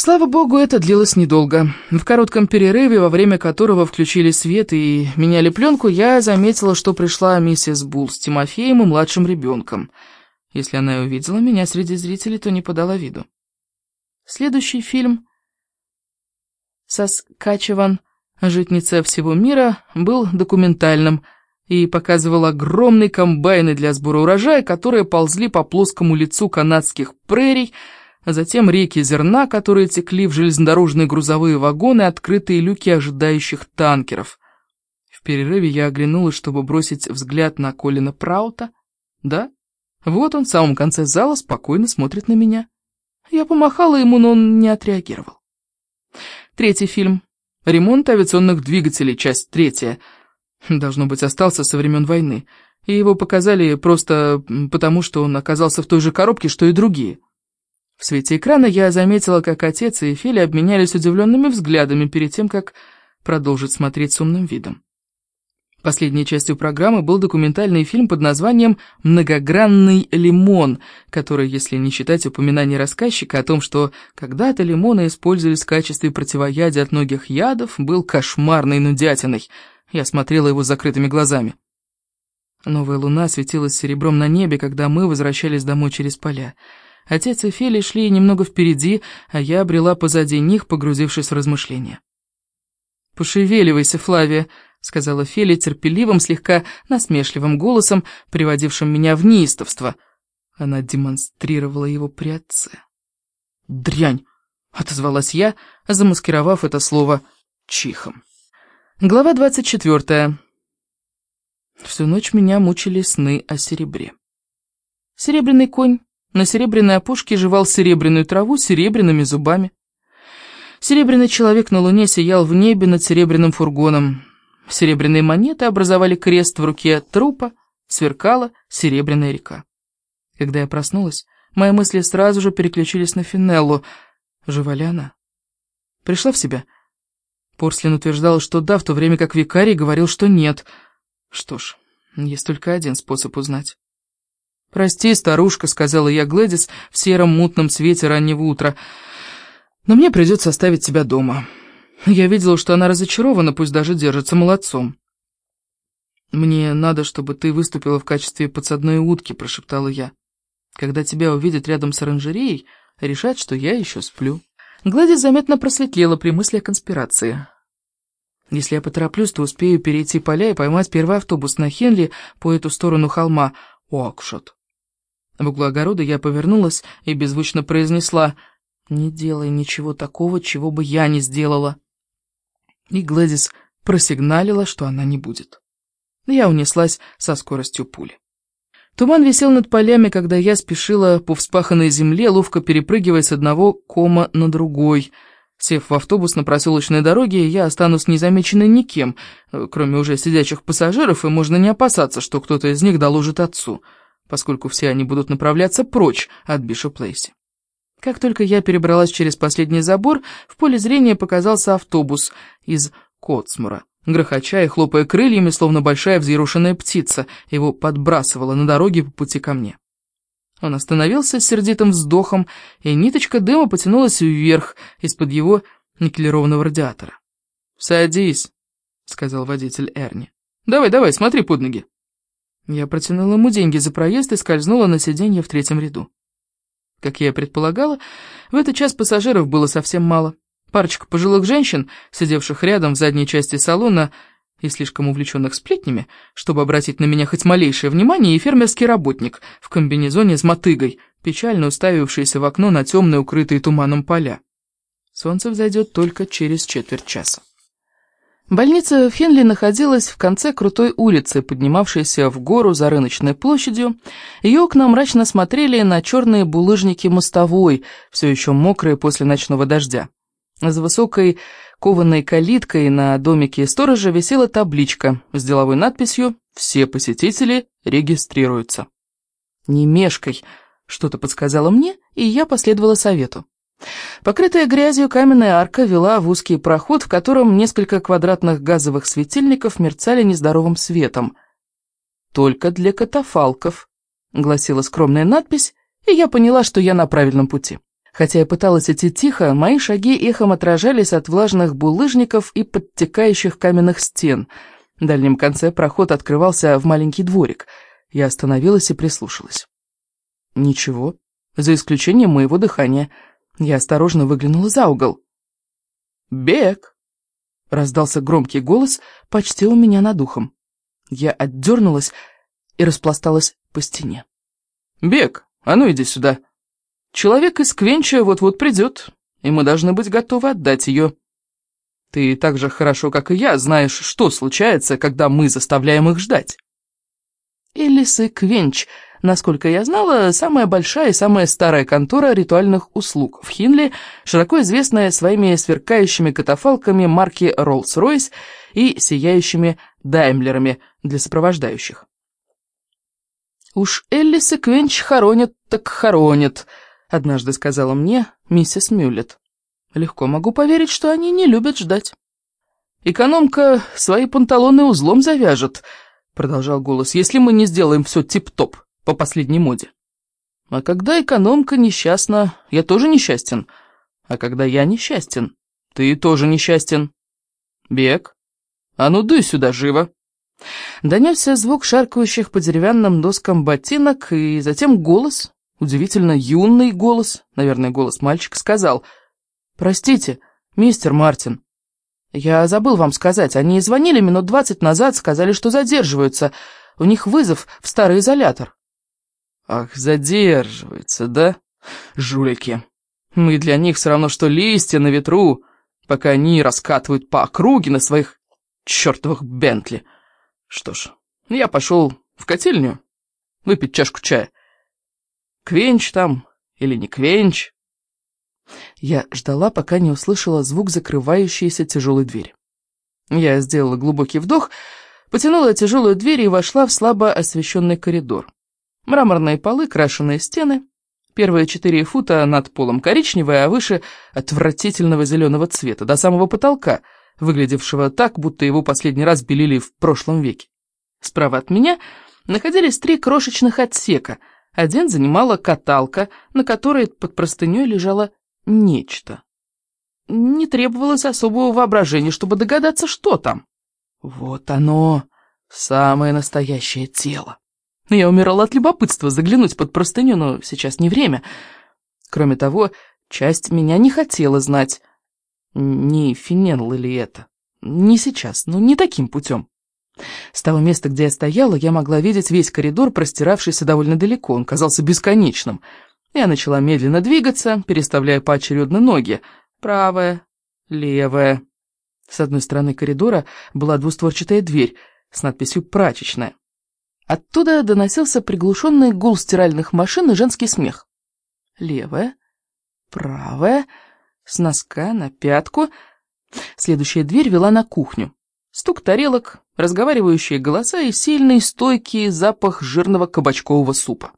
Слава богу, это длилось недолго. В коротком перерыве, во время которого включили свет и меняли пленку, я заметила, что пришла миссис Булл с Тимофеем и младшим ребенком. Если она и увидела меня среди зрителей, то не подала виду. Следующий фильм «Соскачеван. Житница всего мира» был документальным и показывал огромные комбайны для сбора урожая, которые ползли по плоскому лицу канадских прерий, а затем реки зерна, которые текли в железнодорожные грузовые вагоны, открытые люки ожидающих танкеров. В перерыве я оглянулась, чтобы бросить взгляд на Колина Праута. Да, вот он в самом конце зала спокойно смотрит на меня. Я помахала ему, но он не отреагировал. Третий фильм. Ремонт авиационных двигателей, часть третья. Должно быть, остался со времен войны. И его показали просто потому, что он оказался в той же коробке, что и другие. В свете экрана я заметила, как отец и Филя обменялись удивленными взглядами перед тем, как продолжить смотреть с умным видом. Последней частью программы был документальный фильм под названием «Многогранный лимон», который, если не считать упоминания рассказчика о том, что когда-то лимоны использовались в качестве противоядия от многих ядов, был кошмарной нудятиной. Я смотрела его с закрытыми глазами. Новая луна светилась серебром на небе, когда мы возвращались домой через поля. Отец и Фели шли немного впереди, а я обрела позади них, погрузившись в размышления. «Пошевеливайся, Флавия», — сказала Фели терпеливым, слегка насмешливым голосом, приводившим меня в неистовство. Она демонстрировала его при отце. «Дрянь!» — отозвалась я, замаскировав это слово чихом. Глава двадцать четвертая. Всю ночь меня мучили сны о серебре. Серебряный конь на серебряной опушке жевал серебряную траву серебряными зубами. Серебряный человек на луне сиял в небе над серебряным фургоном. Серебряные монеты образовали крест в руке трупа, сверкала серебряная река. Когда я проснулась, мои мысли сразу же переключились на Финеллу. Жива ли она? Пришла в себя? Порслин утверждал, что да, в то время как викарий говорил, что нет. Что ж, есть только один способ узнать. «Прости, старушка», — сказала я Глэдис в сером мутном свете раннего утра, «но мне придется оставить тебя дома». Я видела, что она разочарована, пусть даже держится молодцом. «Мне надо, чтобы ты выступила в качестве подсадной утки», — прошептала я. «Когда тебя увидят рядом с оранжереей, решат, что я еще сплю». Гладис заметно просветлела при мысли о конспирации. «Если я потороплюсь, то успею перейти поля и поймать первый автобус на Хенли по эту сторону холма Уокшот. В углу огорода я повернулась и беззвучно произнесла «Не делай ничего такого, чего бы я не сделала». И Глэдис просигналила, что она не будет. Я унеслась со скоростью пули. Туман висел над полями, когда я спешила по вспаханной земле, ловко перепрыгивая с одного кома на другой. Сев в автобус на проселочной дороге, я останусь незамеченной никем, кроме уже сидячих пассажиров, и можно не опасаться, что кто-то из них доложит отцу — поскольку все они будут направляться прочь от Бишоп-Лейси. Как только я перебралась через последний забор, в поле зрения показался автобус из Котсмура. Грохоча и хлопая крыльями, словно большая взъерушенная птица, его подбрасывала на дороге по пути ко мне. Он остановился с сердитым вздохом, и ниточка дыма потянулась вверх из-под его никелированного радиатора. «Садись», — сказал водитель Эрни. «Давай, давай, смотри под ноги». Я протянула ему деньги за проезд и скользнула на сиденье в третьем ряду. Как я и предполагала, в этот час пассажиров было совсем мало. Парочка пожилых женщин, сидевших рядом в задней части салона и слишком увлеченных сплетнями, чтобы обратить на меня хоть малейшее внимание, и фермерский работник в комбинезоне с мотыгой, печально уставившийся в окно на темные, укрытые туманом поля. Солнце взойдет только через четверть часа. Больница Фенли находилась в конце крутой улицы, поднимавшейся в гору за рыночной площадью. Ее окна мрачно смотрели на черные булыжники мостовой, все еще мокрые после ночного дождя. За высокой кованой калиткой на домике сторожа висела табличка с деловой надписью «Все посетители регистрируются». «Не мешкай», — что-то подсказало мне, и я последовала совету. Покрытая грязью каменная арка вела в узкий проход, в котором несколько квадратных газовых светильников мерцали нездоровым светом. «Только для катафалков», — гласила скромная надпись, и я поняла, что я на правильном пути. Хотя я пыталась идти тихо, мои шаги эхом отражались от влажных булыжников и подтекающих каменных стен. В дальнем конце проход открывался в маленький дворик. Я остановилась и прислушалась. Ничего, за исключением моего дыхания. Я осторожно выглянула за угол. «Бег!» — раздался громкий голос почти у меня над ухом. Я отдернулась и распласталась по стене. «Бег, а ну иди сюда!» Человек из Квенча вот-вот придет, и мы должны быть готовы отдать ее. Ты так же хорошо, как и я, знаешь, что случается, когда мы заставляем их ждать. Элис и Квенч, насколько я знала, самая большая и самая старая контора ритуальных услуг в Хинле, широко известная своими сверкающими катафалками марки Rolls-Royce и сияющими даймлерами для сопровождающих. Уж Эллис и Квенч хоронят так хоронят, однажды сказала мне миссис Мюллет. Легко могу поверить, что они не любят ждать. Экономка свои панталоны узлом завяжет, продолжал голос, если мы не сделаем все тип-топ по последней моде. А когда экономка несчастна, я тоже несчастен. А когда я несчастен, ты тоже несчастен. Бег. А ну дуй сюда живо. Донесся звук шаркающих по деревянным доскам ботинок, и затем голос, Удивительно юный голос, наверное, голос мальчика, сказал «Простите, мистер Мартин, я забыл вам сказать, они звонили минут двадцать назад, сказали, что задерживаются, у них вызов в старый изолятор». «Ах, задерживаются, да? Жулики. Мы для них все равно, что листья на ветру, пока они раскатывают по округе на своих чертовых Бентли. Что ж, я пошел в котельню выпить чашку чая». Квенч там или не Квенч?» Я ждала, пока не услышала звук закрывающейся тяжелой двери. Я сделала глубокий вдох, потянула тяжелую дверь и вошла в слабо освещенный коридор. Мраморные полы, крашеные стены, первые четыре фута над полом коричневые, а выше отвратительного зеленого цвета, до самого потолка, выглядевшего так, будто его последний раз белили в прошлом веке. Справа от меня находились три крошечных отсека — один занимала каталка, на которой под простыней лежало нечто. Не требовалось особого воображения, чтобы догадаться, что там. Вот оно, самое настоящее тело. Я умирала от любопытства заглянуть под простыню, но сейчас не время. Кроме того, часть меня не хотела знать, не Финенл ли это. Не сейчас, но не таким путем. С того места, где я стояла, я могла видеть весь коридор, простиравшийся довольно далеко, он казался бесконечным. Я начала медленно двигаться, переставляя поочередно ноги. Правая, левая. С одной стороны коридора была двустворчатая дверь с надписью «Прачечная». Оттуда доносился приглушенный гул стиральных машин и женский смех. Левая, правая, с носка на пятку. Следующая дверь вела на кухню. Стук тарелок, разговаривающие голоса и сильный, стойкий запах жирного кабачкового супа.